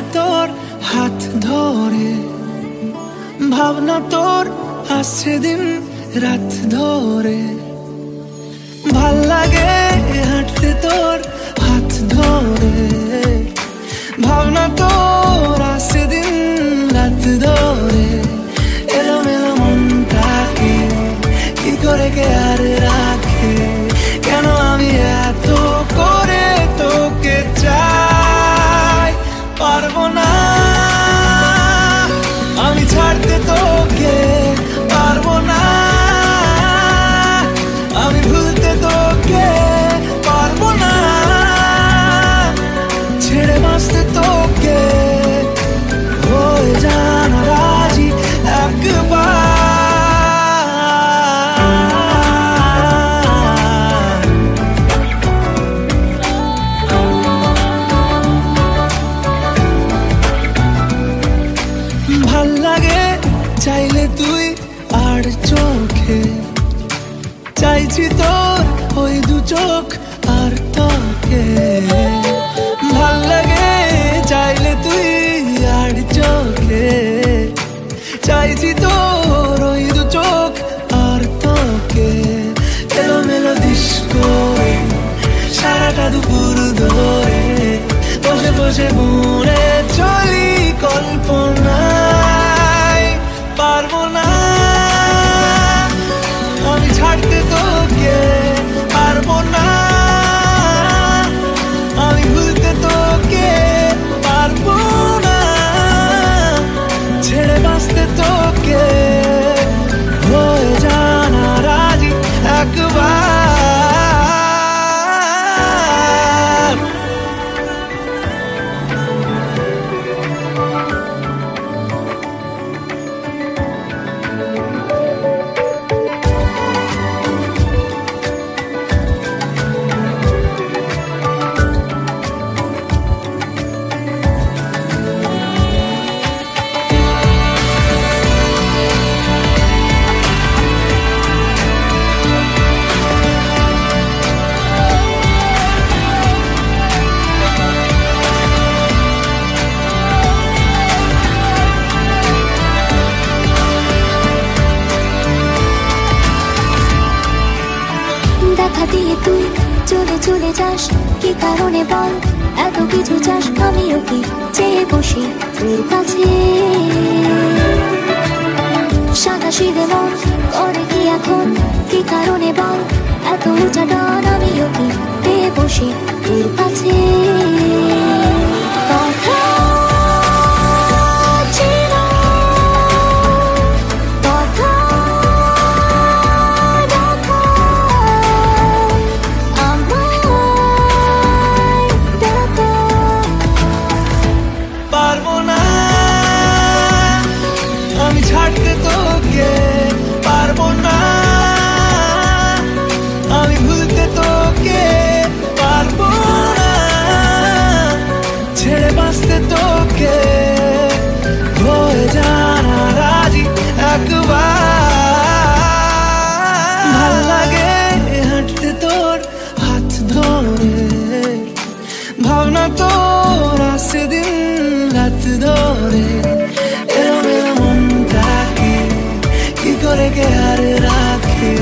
তোর হাত ধরে। ভাবনা তোর আসছে দিন রাত ধরে। ভালো লাগে হাঁটতে তোর হাত ধরে। ভাবনা তোর আসছে দিন রাত ধরে। চোখ আর তোকে। ভালো লাগে চাইলে তুই আর চোখে। চাইছি তোর ওই দু চোখ আর তোকে। এলো মেলো ডিস্কো সারাটা দুপুর ধরে। বসে বসে মনে চলি কল্পনায় যাস কি কারণে বল? এত কিছু চাস? আমিও কি চেয়ে বসি তোর কাছে? সাদা সিদে মন করে কি এখন? কি কারণে বল? এত উঁচা ডান আমিও কি পেয়ে বসি তোর কাছে? ভাবনা তো সেদিন রাত ধরে এলো মেলো মনটাকে কি করে কে আর রাখে